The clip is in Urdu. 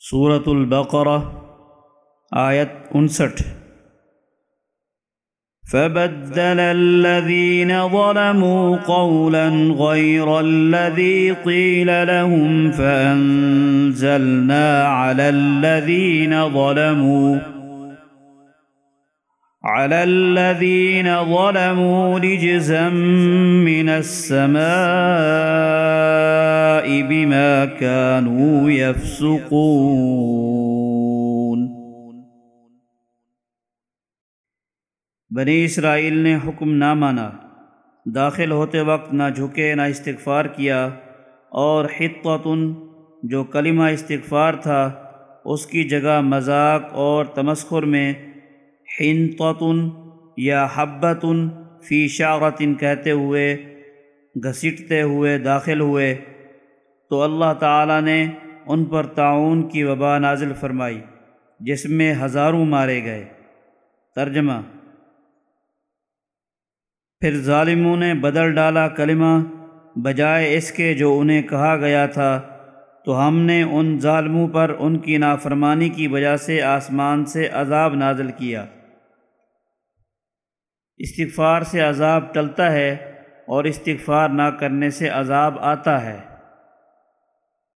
صورت البقرہ آیت انسٹھ۔ فبدل الذين ظلموا قولا غير الذي قيل لهم فأنزلنا على الذين ظلموا، على الذين ظلموا رجزا من السماء بما كانوا يفسقون۔ بنی اسرائیل نے حکم نہ مانا، داخل ہوتے وقت نہ جھکے، نہ استغفار کیا، اور حطن جو کلمہ استغفار تھا، اس کی جگہ مذاق اور تمسخر میں حنطن یا حبتن فی شعرتن کہتے ہوئے گھسیٹتے ہوئے، داخل ہوئے۔ تو اللہ تعالیٰ نے ان پر تعاون کی وبا نازل فرمائی، جس میں ہزاروں مارے گئے۔ ترجمہ۔ پھر ظالموں نے بدل ڈالا کلمہ، بجائے اس کے جو انہیں کہا گیا تھا۔ تو ہم نے ان ظالموں پر ان کی نافرمانی کی وجہ سے آسمان سے عذاب نازل کیا۔ استغفار سے عذاب ٹلتا ہے اور استغفار نہ کرنے سے عذاب آتا ہے۔